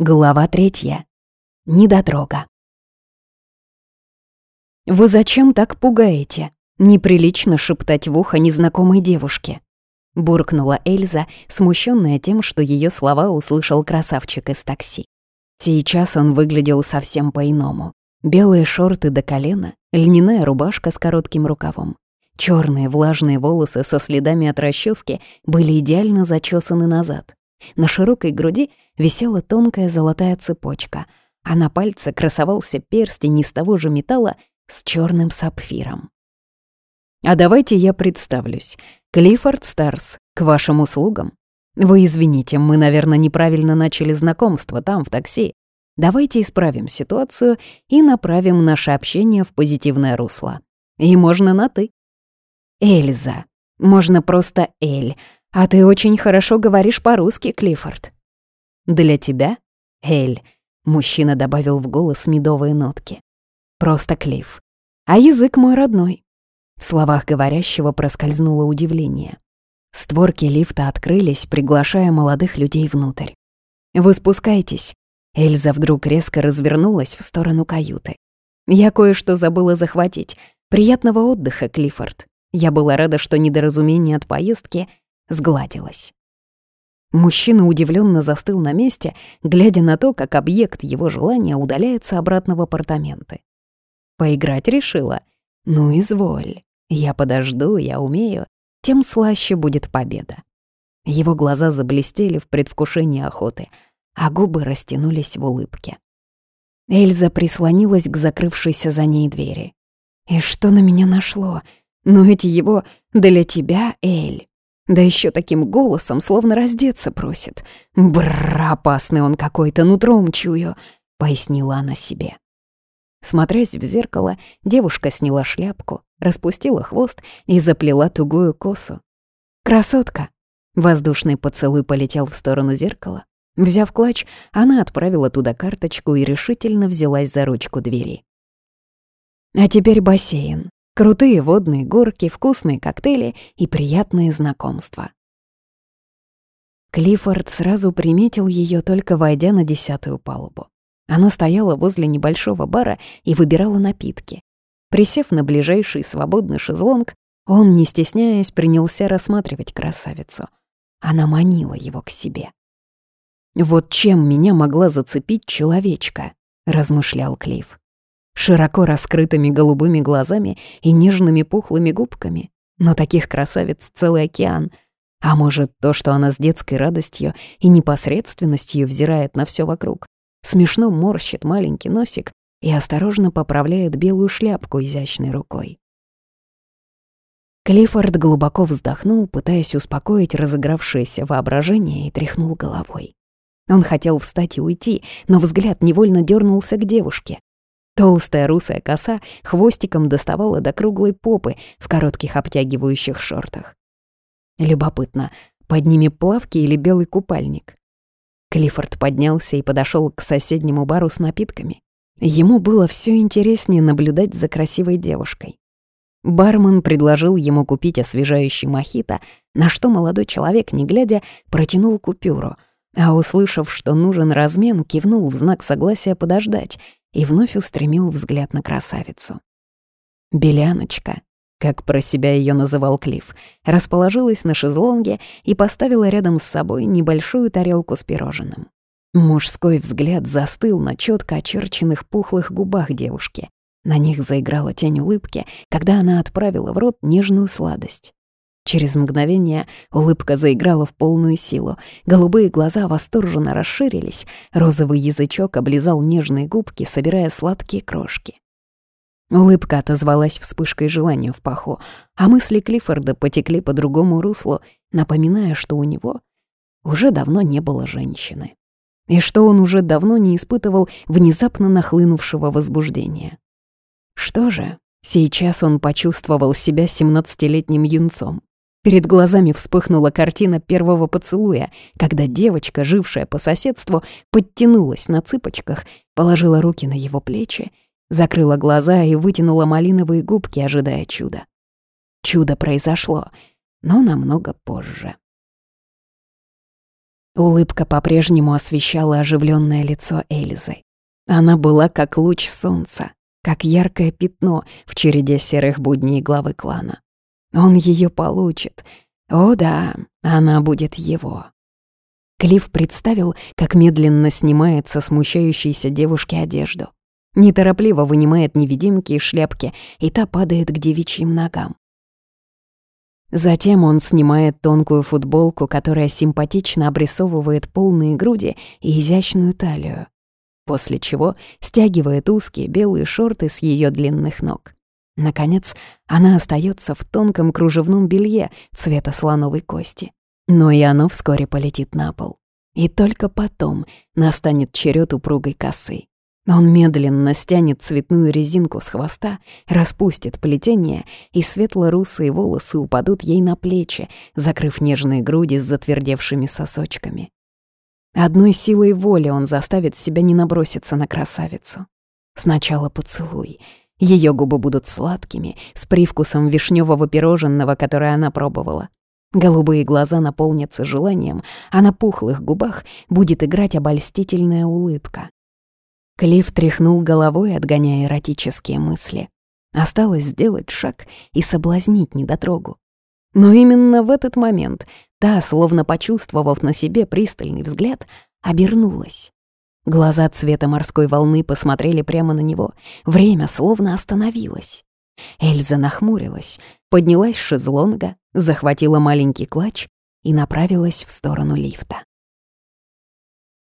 Глава третья. Недотрога. «Вы зачем так пугаете? Неприлично шептать в ухо незнакомой девушке», — буркнула Эльза, смущенная тем, что ее слова услышал красавчик из такси. Сейчас он выглядел совсем по-иному. Белые шорты до колена, льняная рубашка с коротким рукавом. Черные влажные волосы со следами от расчески были идеально зачесаны назад. На широкой груди висела тонкая золотая цепочка, а на пальце красовался перстень из того же металла с черным сапфиром. «А давайте я представлюсь. Клиффорд Старс, к вашим услугам. Вы извините, мы, наверное, неправильно начали знакомство там, в такси. Давайте исправим ситуацию и направим наше общение в позитивное русло. И можно на «ты». Эльза. Можно просто Эль, «А ты очень хорошо говоришь по-русски, Клиффорд». «Для тебя, Эль», — мужчина добавил в голос медовые нотки. «Просто Клифф. А язык мой родной». В словах говорящего проскользнуло удивление. Створки лифта открылись, приглашая молодых людей внутрь. «Вы спускаетесь». Эльза вдруг резко развернулась в сторону каюты. «Я кое-что забыла захватить. Приятного отдыха, Клиффорд. Я была рада, что недоразумение от поездки — сгладилась. Мужчина удивленно застыл на месте, глядя на то, как объект его желания удаляется обратно в апартаменты. Поиграть решила? Ну, изволь. Я подожду, я умею. Тем слаще будет победа. Его глаза заблестели в предвкушении охоты, а губы растянулись в улыбке. Эльза прислонилась к закрывшейся за ней двери. «И что на меня нашло? Ну эти его «для тебя, Эль». Да еще таким голосом, словно раздеться просит. Бррр, опасный он какой-то, нутром чую», — пояснила она себе. Смотрясь в зеркало, девушка сняла шляпку, распустила хвост и заплела тугую косу. «Красотка!» Воздушный поцелуй полетел в сторону зеркала. Взяв клатч, она отправила туда карточку и решительно взялась за ручку двери. «А теперь бассейн. Крутые водные горки, вкусные коктейли и приятные знакомства. Клиффорд сразу приметил ее, только войдя на десятую палубу. Она стояла возле небольшого бара и выбирала напитки. Присев на ближайший свободный шезлонг, он, не стесняясь, принялся рассматривать красавицу. Она манила его к себе. «Вот чем меня могла зацепить человечка», — размышлял Клифф широко раскрытыми голубыми глазами и нежными пухлыми губками. Но таких красавиц целый океан. А может, то, что она с детской радостью и непосредственностью взирает на все вокруг. Смешно морщит маленький носик и осторожно поправляет белую шляпку изящной рукой. Клиффорд глубоко вздохнул, пытаясь успокоить разыгравшееся воображение, и тряхнул головой. Он хотел встать и уйти, но взгляд невольно дернулся к девушке. Толстая русая коса хвостиком доставала до круглой попы в коротких обтягивающих шортах. Любопытно, под ними плавки или белый купальник? Клиффорд поднялся и подошел к соседнему бару с напитками. Ему было все интереснее наблюдать за красивой девушкой. Бармен предложил ему купить освежающий мохито, на что молодой человек, не глядя, протянул купюру, а услышав, что нужен размен, кивнул в знак согласия подождать и вновь устремил взгляд на красавицу. Беляночка, как про себя ее называл Клифф, расположилась на шезлонге и поставила рядом с собой небольшую тарелку с пирожным. Мужской взгляд застыл на четко очерченных пухлых губах девушки. На них заиграла тень улыбки, когда она отправила в рот нежную сладость. Через мгновение улыбка заиграла в полную силу, голубые глаза восторженно расширились, розовый язычок облизал нежные губки, собирая сладкие крошки. Улыбка отозвалась вспышкой желания в паху, а мысли Клиффорда потекли по другому руслу, напоминая, что у него уже давно не было женщины. И что он уже давно не испытывал внезапно нахлынувшего возбуждения. Что же, сейчас он почувствовал себя семнадцатилетним юнцом. Перед глазами вспыхнула картина первого поцелуя, когда девочка, жившая по соседству, подтянулась на цыпочках, положила руки на его плечи, закрыла глаза и вытянула малиновые губки, ожидая чуда. Чудо произошло, но намного позже. Улыбка по-прежнему освещала оживленное лицо Эльзы. Она была как луч солнца, как яркое пятно в череде серых будней главы клана. Он ее получит. О да, она будет его. Клифф представил, как медленно снимает со смущающейся девушки одежду. Неторопливо вынимает невидимки и шляпки, и та падает к девичьим ногам. Затем он снимает тонкую футболку, которая симпатично обрисовывает полные груди и изящную талию, после чего стягивает узкие белые шорты с ее длинных ног. Наконец, она остается в тонком кружевном белье цвета слоновой кости. Но и оно вскоре полетит на пол. И только потом настанет черед упругой косы. Он медленно стянет цветную резинку с хвоста, распустит плетение, и светло-русые волосы упадут ей на плечи, закрыв нежные груди с затвердевшими сосочками. Одной силой воли он заставит себя не наброситься на красавицу. Сначала поцелуй. Ее губы будут сладкими, с привкусом вишневого пироженного, которое она пробовала. Голубые глаза наполнятся желанием, а на пухлых губах будет играть обольстительная улыбка. Клифф тряхнул головой, отгоняя эротические мысли. Осталось сделать шаг и соблазнить недотрогу. Но именно в этот момент та, словно почувствовав на себе пристальный взгляд, обернулась. Глаза цвета морской волны посмотрели прямо на него. Время словно остановилось. Эльза нахмурилась, поднялась с шезлонга, захватила маленький клатч и направилась в сторону лифта.